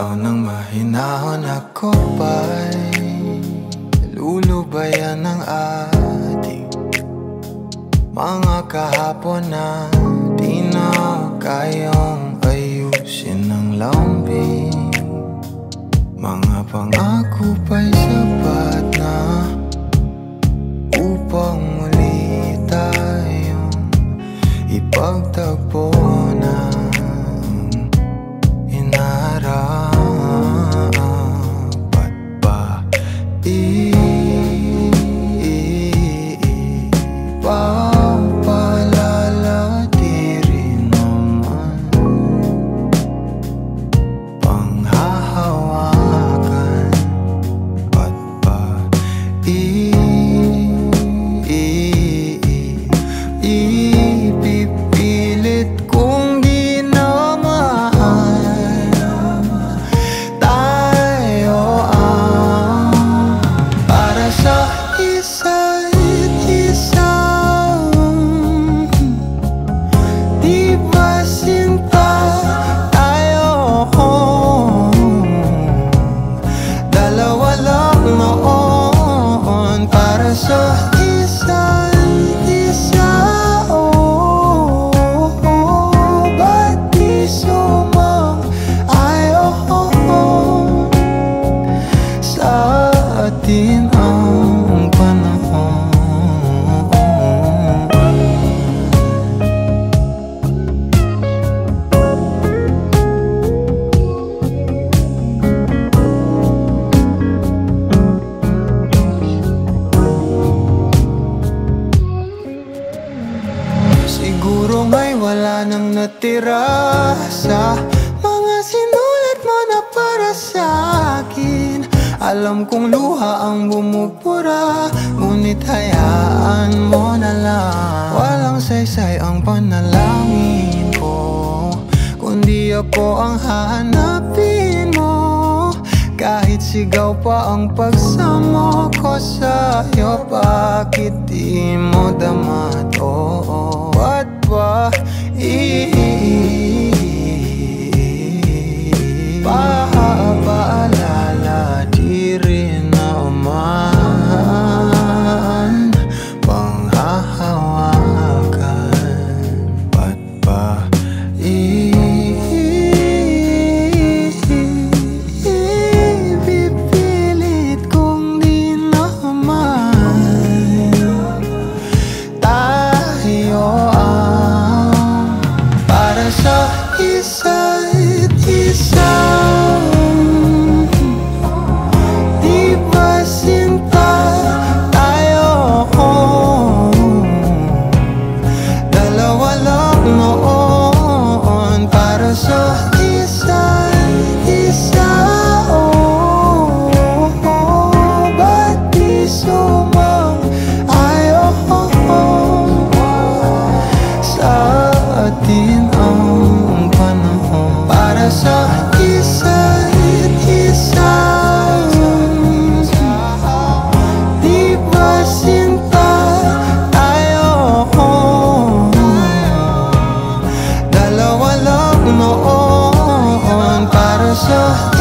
Bitaw ng mahinahon ako ba'y. Lulubayan ng ating Mga kahapon na Di na kayong ayusin ng lambing. Mga pangako ba'y sapat na Upang muli tayong Ipagtagpo natira sa Mga sinulat mo na para sa akin. Alam kong luha ang bumupura Ngunit hayaan mo na lang. Walang saysay ang panalangin ko Kundi ako ang hahanapin mo. Kahit sigaw pa ang pagsamo ko sa'yo Bakit di mo dama to? Ba't ba E. noon para sa